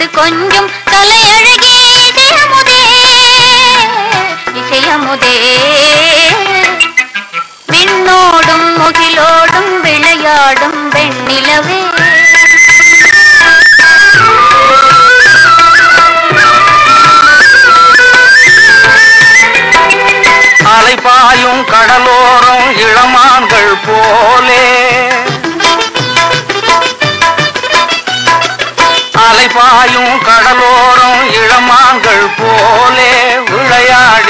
அது கொஞ்சம் கலை அழகே இசையமுதே இசையமுதே மின்னோடும் முகிலோடும் விளையாடும் வெண்ணிலவே. அலைபாயும் கடலோரம் இளமான்கள் போலே பாயும் கடலோரம் இளமாங்கள் போலே விளையாடி